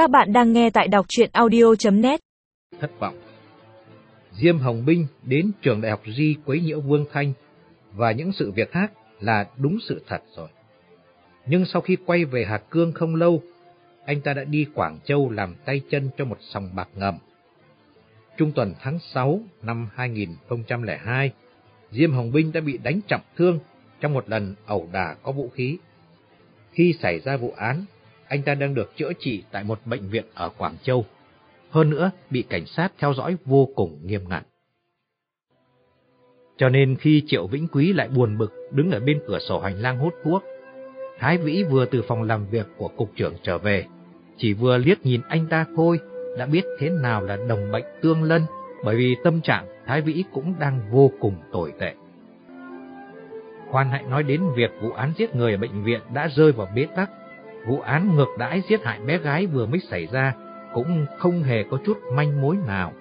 Các bạn đang nghe tại đọc truyện audio.net Thất vọng Diêm Hồng Binh đến trường đại học Di quấy nhiễu Vương Thanh và những sự việc khác là đúng sự thật rồi. Nhưng sau khi quay về Hà Cương không lâu, anh ta đã đi Quảng Châu làm tay chân cho một sòng bạc ngầm. Trung tuần tháng 6 năm 2002, Diêm Hồng Binh đã bị đánh trọng thương trong một lần ẩu đả có vũ khí. Khi xảy ra vụ án, anh ta đang được chữa trị tại một bệnh viện ở Quảng Châu. Hơn nữa, bị cảnh sát theo dõi vô cùng nghiêm ngặt. Cho nên khi Triệu Vĩnh Quý lại buồn bực đứng ở bên cửa sổ hành lang hút thuốc, Thái Vĩ vừa từ phòng làm việc của cục trưởng trở về, chỉ vừa liếc nhìn anh ta thôi đã biết thế nào là đồng bệnh tương lân, bởi vì tâm trạng Thái Vĩ cũng đang vô cùng tồi tệ. Khoan hãy nói đến việc vụ án giết người ở bệnh viện đã rơi vào bế tắc. Vụ án ngược đãi giết hại bé gái vừa mới xảy ra cũng không hề có chút manh mối nào.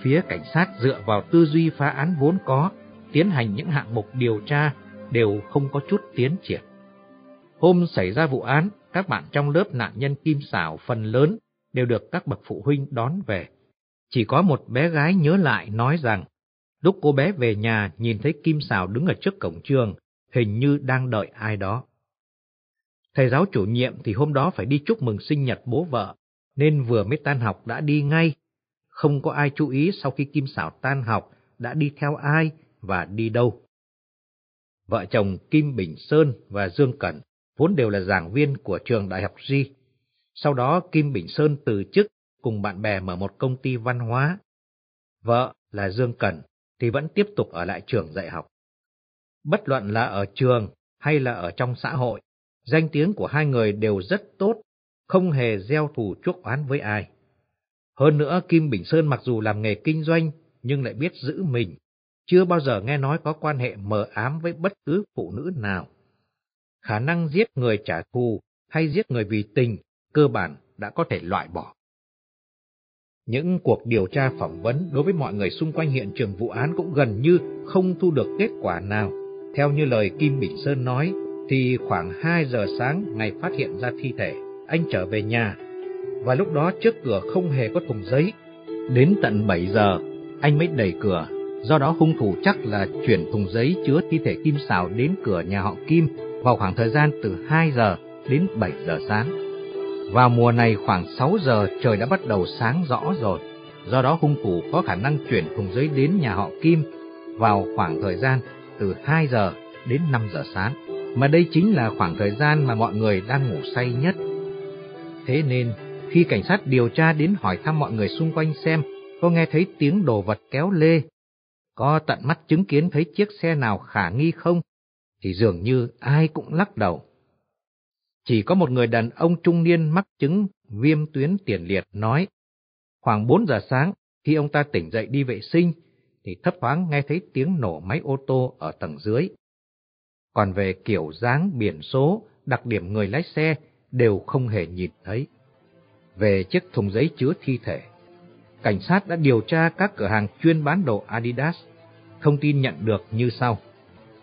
Phía cảnh sát dựa vào tư duy phá án vốn có, tiến hành những hạng mục điều tra đều không có chút tiến triển. Hôm xảy ra vụ án, các bạn trong lớp nạn nhân Kim Sảo phần lớn đều được các bậc phụ huynh đón về. Chỉ có một bé gái nhớ lại nói rằng, lúc cô bé về nhà nhìn thấy Kim Sảo đứng ở trước cổng trường, hình như đang đợi ai đó. Thầy giáo chủ nhiệm thì hôm đó phải đi chúc mừng sinh nhật bố vợ, nên vừa mới tan học đã đi ngay. Không có ai chú ý sau khi Kim Sảo tan học đã đi theo ai và đi đâu. Vợ chồng Kim Bình Sơn và Dương Cẩn vốn đều là giảng viên của trường Đại học Di. Sau đó Kim Bình Sơn từ chức cùng bạn bè mở một công ty văn hóa. Vợ là Dương Cẩn thì vẫn tiếp tục ở lại trường dạy học. Bất luận là ở trường hay là ở trong xã hội, danh tiếng của hai người đều rất tốt, không hề gieo thù chuốc oán với ai. Hơn nữa Kim Bình Sơn mặc dù làm nghề kinh doanh nhưng lại biết giữ mình, chưa bao giờ nghe nói có quan hệ mờ ám với bất cứ phụ nữ nào. Khả năng giết người trả thù hay giết người vì tình cơ bản đã có thể loại bỏ. Những cuộc điều tra phỏng vấn đối với mọi người xung quanh hiện trường vụ án cũng gần như không thu được kết quả nào. Theo như lời Kim Bình Sơn nói, thì khoảng 2 giờ sáng ngày phát hiện ra thi thể, anh trở về nhà. Và lúc đó trước cửa không hề có thùng giấy. Đến tận 7 giờ, anh mới đẩy cửa. Do đó hung thủ chắc là chuyển thùng giấy chứa thi thể Kim Sào đến cửa nhà họ Kim vào khoảng thời gian từ 2 giờ đến 7 giờ sáng. Vào mùa này khoảng 6 giờ trời đã bắt đầu sáng rõ rồi, do đó hung thủ có khả năng chuyển thùng giấy đến nhà họ Kim vào khoảng thời gian từ 2 giờ đến 5 giờ sáng, mà đây chính là khoảng thời gian mà mọi người đang ngủ say nhất. Thế nên, khi cảnh sát điều tra đến hỏi thăm mọi người xung quanh xem có nghe thấy tiếng đồ vật kéo lê, có tận mắt chứng kiến thấy chiếc xe nào khả nghi không, thì dường như ai cũng lắc đầu. Chỉ có một người đàn ông trung niên mắc chứng viêm tuyến tiền liệt nói, khoảng 4 giờ sáng, khi ông ta tỉnh dậy đi vệ sinh, thì thấp thoáng nghe thấy tiếng nổ máy ô tô ở tầng dưới. Còn về kiểu dáng, biển số, đặc điểm người lái xe đều không hề nhìn thấy. Về chiếc thùng giấy chứa thi thể, cảnh sát đã điều tra các cửa hàng chuyên bán đồ Adidas. Thông tin nhận được như sau.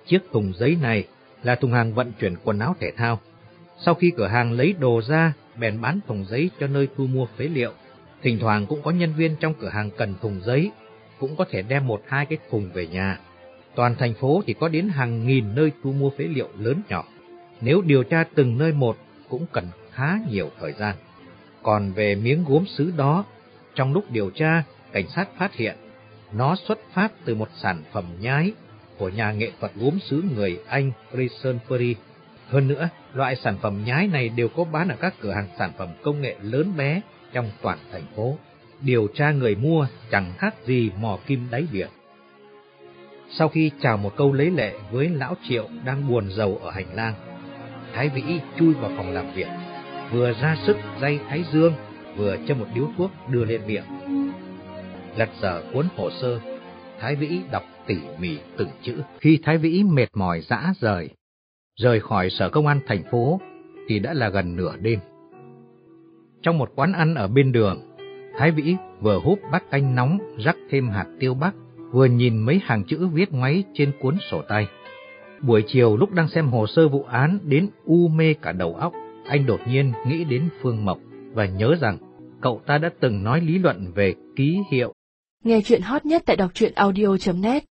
Chiếc thùng giấy này là thùng hàng vận chuyển quần áo thể thao. Sau khi cửa hàng lấy đồ ra, bèn bán thùng giấy cho nơi thu mua phế liệu. Thỉnh thoảng cũng có nhân viên trong cửa hàng cần thùng giấy, cũng có thể đem một hai cái thùng về nhà. Toàn thành phố thì có đến hàng nghìn nơi thu mua phế liệu lớn nhỏ. Nếu điều tra từng nơi một cũng cần khá nhiều thời gian. Còn về miếng gốm sứ đó, trong lúc điều tra, cảnh sát phát hiện nó xuất phát từ một sản phẩm nhái của nhà nghệ thuật gốm sứ người Anh Grayson Perry. Hơn nữa, loại sản phẩm nhái này đều có bán ở các cửa hàng sản phẩm công nghệ lớn bé trong toàn thành phố. Điều tra người mua chẳng khác gì mò kim đáy biển. Sau khi chào một câu lấy lệ với lão Triệu đang buồn rầu ở hành lang, Thái Vĩ chui vào phòng làm việc, vừa ra sức dây Thái Dương, vừa cho một điếu thuốc đưa lên miệng. Lật dở cuốn hồ sơ, Thái Vĩ đọc tỉ mỉ từng chữ. Khi Thái Vĩ mệt mỏi dã rời, rời khỏi sở công an thành phố thì đã là gần nửa đêm. Trong một quán ăn ở bên đường, Thái Vĩ vừa húp bát canh nóng rắc thêm hạt tiêu bắc, vừa nhìn mấy hàng chữ viết ngoáy trên cuốn sổ tay. Buổi chiều lúc đang xem hồ sơ vụ án đến u mê cả đầu óc, anh đột nhiên nghĩ đến Phương Mộc và nhớ rằng cậu ta đã từng nói lý luận về ký hiệu. Nghe chuyện hot nhất tại đọc truyện audio.net